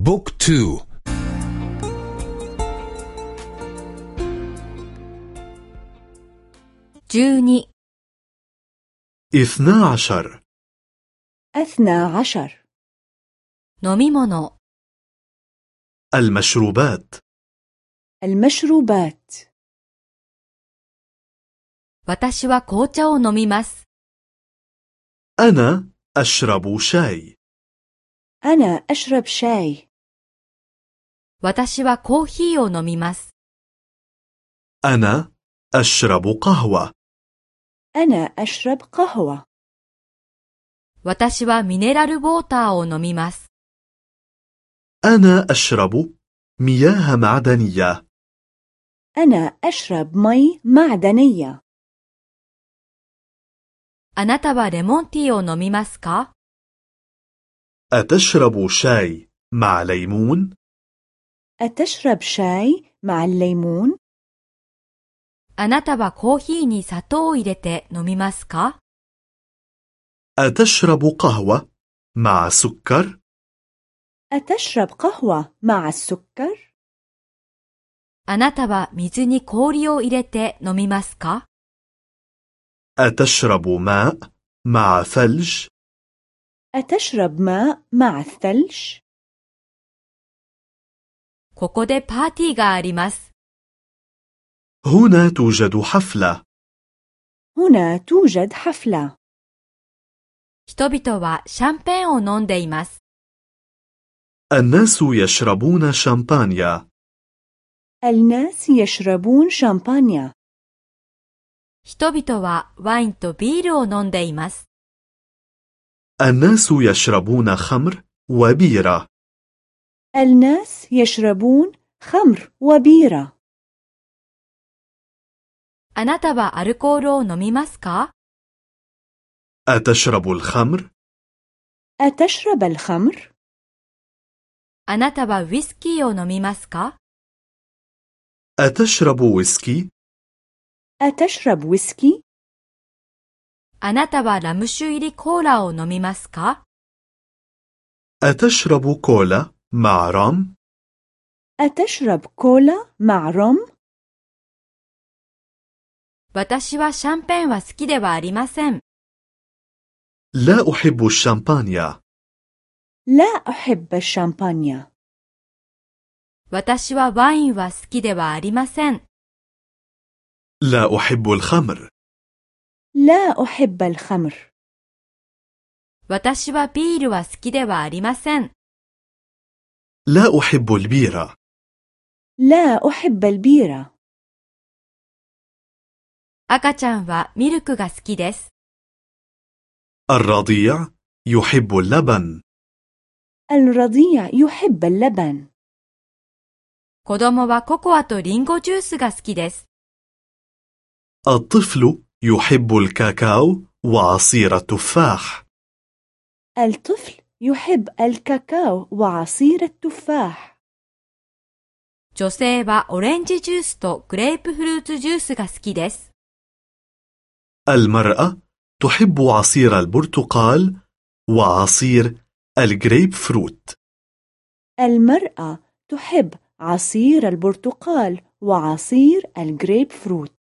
بوك تو جوني اثنا عشر أثنى عشر نوميمونو المشروبات المشروبات 私は紅茶を飲みます。 أنا أشرب شاي أنا أشرب شاي 私はコーヒーを飲みます。 أنا أشرب قهوة أنا أشرب قهوة 私はミネラルウォーターを飲みます。 أنا أشرب مياه معدنية أنا أشرب مي معدنية あなたはレモンティーを飲みますか أتشرب شاي مع ليمون؟ أتشرب شاي مع الليمون؟ あなたはコーヒーに砂糖を入れて飲みますか أتشرب قهوة مع سكر؟ أتشرب قهوة مع السكر؟ あなたは水に氷を入れて飲みますか أتشرب ماء مع ثلج؟ أتشرب ماء مع الثلج؟ ここでパーティーがあります。 هنا توجد حفلة هنا توجد حفلة 人々はシャンペーンを飲んでいます。 الناس يشربون شامبانيا الناس يشربون شامبانيا 人々はワインとビールを飲んでいます。 الناس يشربون خمر وبيرة الناس يشربون خمر وبيرة あなたはアルコールを飲みますか أتشرب الخمر؟ أتشرب الخمر؟ あなたはウイスキーを飲みますか أتشرب ويسكي؟ أتشرب ويسكي؟ あなたはラム酒入りコーラを飲みますか أتشرب كولا مع رم؟ أتشرب كولا مع روم؟ 私はシャンペーンは好きではありません。 لا أحب الشامبانيا لا أحب الشامبانيا 私はワインは好きではありません。 لا أحب الخمر لا أحب الخمر 私はビールは好きではありません。 لا أحب البيرة لا أحب البيرة 赤ちゃんはミルクが好きです。 الرضيع يحب اللبن الرضيع يحب اللبن 子供はココアとリンゴジュースが好きです。 الطفل يحب الكاكاو وعصير التفاح الطفل يحب الكاكاو وعصير التفاح 女性はオレンジジュースとグレープフルーツジュースが好きです。 المرأة تحب عصير البرتقال وعصير الجريب فروت المرأة تحب عصير البرتقال وعصير الجريب فروت